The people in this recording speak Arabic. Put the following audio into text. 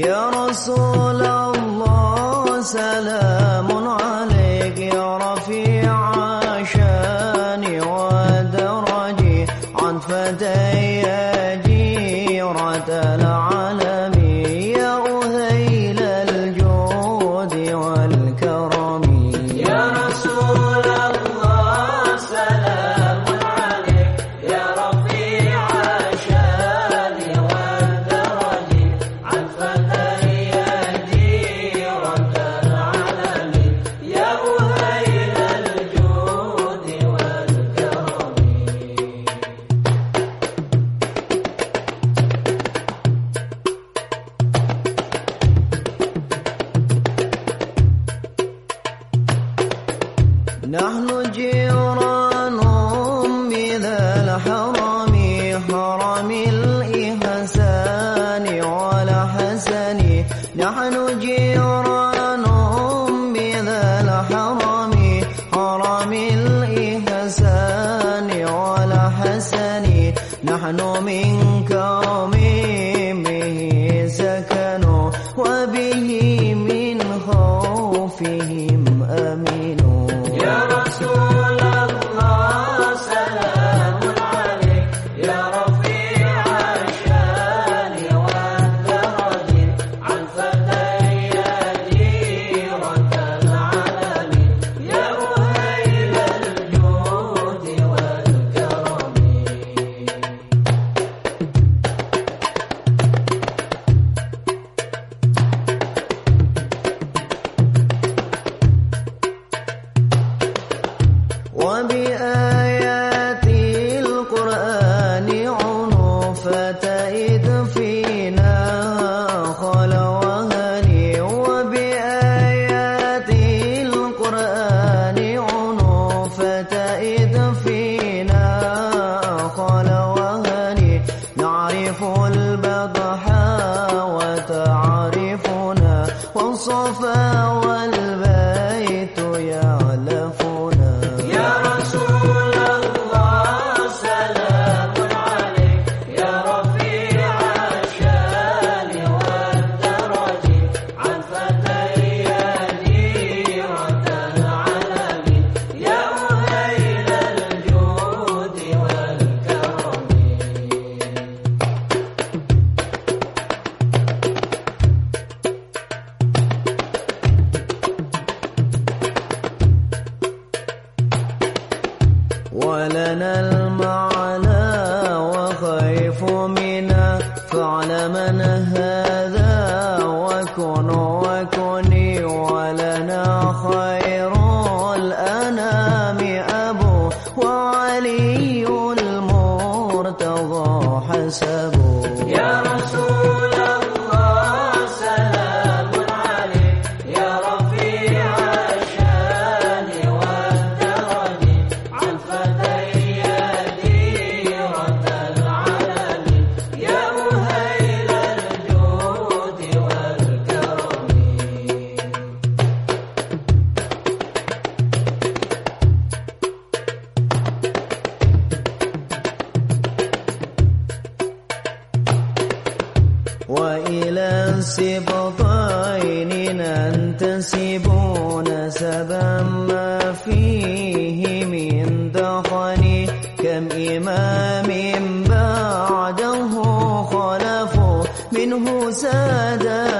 Ya Rasul نحن جيران أمي ذا الحرم حرم الإحسان ولا نحن جيران أمي ذا الحرم حرم الإحسان ولا نحن من كرمه ولنا المعنى وخيف منا فعلمنا هذا ننسب طين ننتسب نسبا ما فيه من دخن كم إمام بعده خلف منه سادات